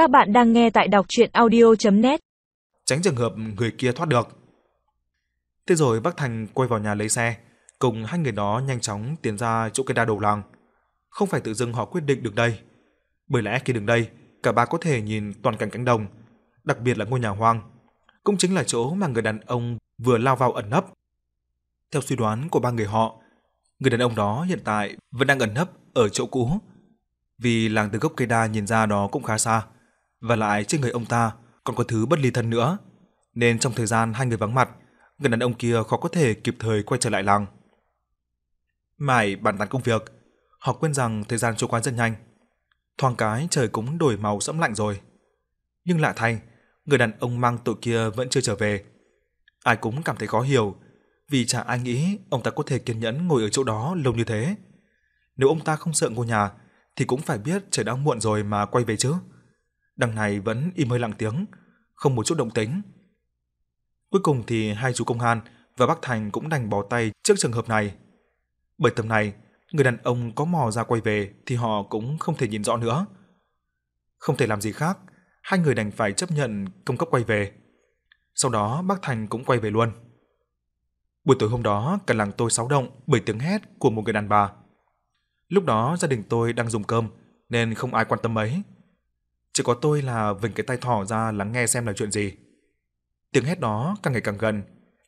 Các bạn đang nghe tại đọc audio net Tránh trường hợp người kia thoát được. Thế rồi bác Thành quay vào nhà lấy xe, cùng hai người đó nhanh chóng tiến ra chỗ cây đa đầu làng. Không phải tự dưng họ quyết định được đây. Bởi lẽ khi đứng đây, cả ba có thể nhìn toàn cảnh cánh đồng, đặc biệt là ngôi nhà hoang. Cũng chính là chỗ mà người đàn ông vừa lao vào ẩn nấp. Theo suy đoán của ba người họ, người đàn ông đó hiện tại vẫn đang ẩn nấp ở chỗ cũ. Vì làng từ gốc cây đa nhìn ra đó cũng khá xa, và lại trên người ông ta còn có thứ bất ly thân nữa, nên trong thời gian hai người vắng mặt, người đàn ông kia khó có thể kịp thời quay trở lại làng. Mãi bàn tán công việc, họ quên rằng thời gian trôi qua rất nhanh. Thoáng cái trời cũng đổi màu sẫm lạnh rồi. Nhưng lạ thay, người đàn ông mang tội kia vẫn chưa trở về. Ai cũng cảm thấy khó hiểu, vì chả ai nghĩ ông ta có thể kiên nhẫn ngồi ở chỗ đó lâu như thế. Nếu ông ta không sợ ngôi nhà, thì cũng phải biết trời đã muộn rồi mà quay về chứ. Đằng này vẫn im hơi lặng tiếng, không một chút động tĩnh. Cuối cùng thì hai chú công an và bác Thành cũng đành bó tay trước trường hợp này. Bởi tầm này, người đàn ông có mò ra quay về thì họ cũng không thể nhìn rõ nữa. Không thể làm gì khác, hai người đành phải chấp nhận công cấp quay về. Sau đó bác Thành cũng quay về luôn. Buổi tối hôm đó, cả làng tôi xáo động bởi tiếng hét của một người đàn bà. Lúc đó gia đình tôi đang dùng cơm nên không ai quan tâm mấy. Chỉ có tôi là vỉnh cái tay thỏ ra lắng nghe xem là chuyện gì. Tiếng hét đó càng ngày càng gần,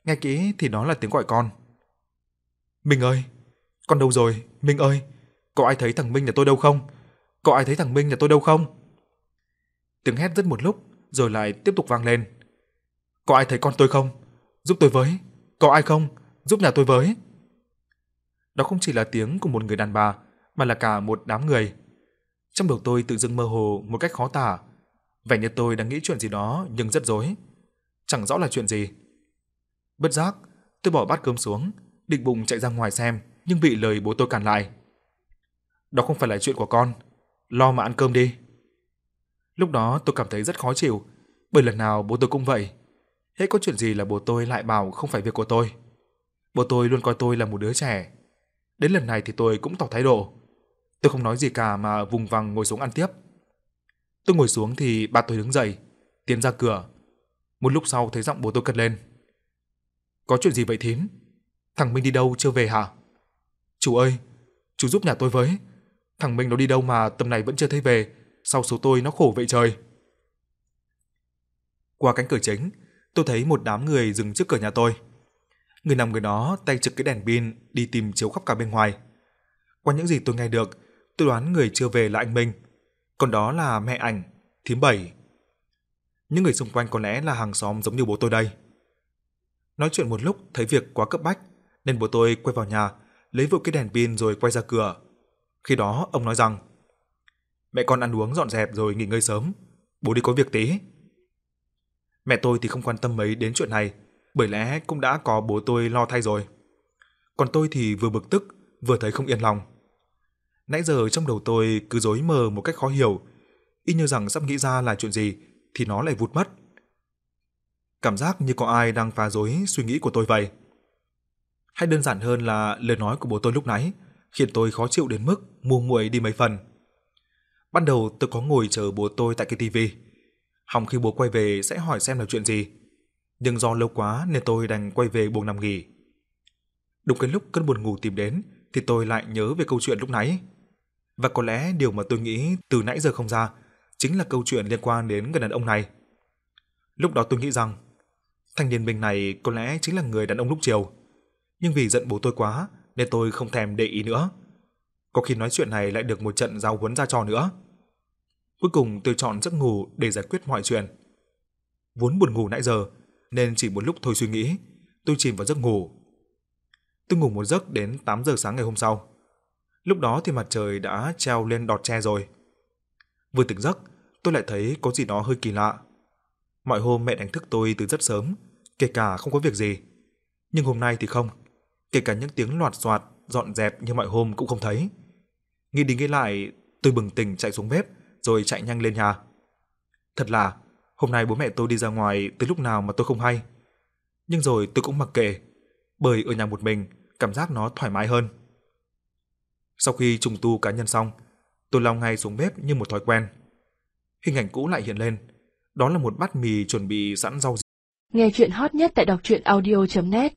nghe kỹ thì đó là tiếng gọi con. Minh ơi, con đâu rồi? Minh ơi, có ai thấy thằng Minh nhà tôi đâu không? Có ai thấy thằng Minh nhà tôi đâu không? Tiếng hét rất một lúc rồi lại tiếp tục vang lên. Có ai thấy con tôi không? Giúp tôi với. Có ai không? Giúp nhà tôi với. Đó không chỉ là tiếng của một người đàn bà mà là cả một đám người. Trong đầu tôi tự dưng mơ hồ một cách khó tả. Vẻ như tôi đang nghĩ chuyện gì đó nhưng rất rối. Chẳng rõ là chuyện gì. Bất giác, tôi bỏ bát cơm xuống, định bụng chạy ra ngoài xem, nhưng bị lời bố tôi cản lại. Đó không phải là chuyện của con, lo mà ăn cơm đi. Lúc đó tôi cảm thấy rất khó chịu, bởi lần nào bố tôi cũng vậy. Hết có chuyện gì là bố tôi lại bảo không phải việc của tôi. Bố tôi luôn coi tôi là một đứa trẻ. Đến lần này thì tôi cũng tỏ thái độ. Tôi không nói gì cả mà vùng vằng ngồi xuống ăn tiếp. Tôi ngồi xuống thì ba tôi đứng dậy, tiến ra cửa. Một lúc sau thấy giọng bố tôi cất lên. Có chuyện gì vậy thím? Thằng Minh đi đâu chưa về hả? Chú ơi, chú giúp nhà tôi với. Thằng Minh nó đi đâu mà tầm này vẫn chưa thấy về, sau số tôi nó khổ vậy trời. Qua cánh cửa chính, tôi thấy một đám người dừng trước cửa nhà tôi. Người nằm người đó tay trực cái đèn pin đi tìm chiếu khắp cả bên ngoài. Qua những gì tôi nghe được, tôi đoán người chưa về là anh Minh, còn đó là mẹ ảnh, thím bảy. Những người xung quanh có lẽ là hàng xóm giống như bố tôi đây. Nói chuyện một lúc thấy việc quá cấp bách, nên bố tôi quay vào nhà, lấy vội cái đèn pin rồi quay ra cửa. Khi đó ông nói rằng: "Mẹ con ăn uống dọn dẹp rồi nghỉ ngơi sớm, bố đi có việc tí." Mẹ tôi thì không quan tâm mấy đến chuyện này, bởi lẽ cũng đã có bố tôi lo thay rồi. Còn tôi thì vừa bực tức, vừa thấy không yên lòng. Nãy giờ trong đầu tôi cứ rối mờ một cách khó hiểu, y như rằng sắp nghĩ ra là chuyện gì thì nó lại vụt mất. Cảm giác như có ai đang phá rối suy nghĩ của tôi vậy. Hay đơn giản hơn là lời nói của bố tôi lúc nãy khiến tôi khó chịu đến mức mua muội đi mấy phần. Ban đầu tôi có ngồi chờ bố tôi tại cái tivi, hòng khi bố quay về sẽ hỏi xem là chuyện gì. Nhưng do lâu quá nên tôi đành quay về buồng nằm nghỉ. Đúng cái lúc cơn buồn ngủ tìm đến thì tôi lại nhớ về câu chuyện lúc nãy. Và có lẽ điều mà tôi nghĩ từ nãy giờ không ra chính là câu chuyện liên quan đến người đàn ông này. Lúc đó tôi nghĩ rằng thanh niên bình này có lẽ chính là người đàn ông lúc chiều. Nhưng vì giận bố tôi quá nên tôi không thèm để ý nữa. Có khi nói chuyện này lại được một trận giao huấn ra trò nữa. Cuối cùng tôi chọn giấc ngủ để giải quyết mọi chuyện. Vốn buồn ngủ nãy giờ nên chỉ một lúc thôi suy nghĩ, tôi chìm vào giấc ngủ. Tôi ngủ một giấc đến 8 giờ sáng ngày hôm sau. Lúc đó thì mặt trời đã treo lên đọt tre rồi. Vừa tỉnh giấc, tôi lại thấy có gì đó hơi kỳ lạ. Mọi hôm mẹ đánh thức tôi từ rất sớm, kể cả không có việc gì. Nhưng hôm nay thì không, kể cả những tiếng loạt soạt dọn dẹp như mọi hôm cũng không thấy. Nghĩ đi nghĩ lại, tôi bừng tỉnh chạy xuống bếp rồi chạy nhanh lên nhà. Thật là, hôm nay bố mẹ tôi đi ra ngoài từ lúc nào mà tôi không hay. Nhưng rồi tôi cũng mặc kệ, bởi ở nhà một mình, cảm giác nó thoải mái hơn. Sau khi trùng tu cá nhân xong, tôi lao ngay xuống bếp như một thói quen. hình ảnh cũ lại hiện lên. Đó là một bát mì chuẩn bị sẵn rau. Nghe chuyện hot nhất tại đọc truyện audio.net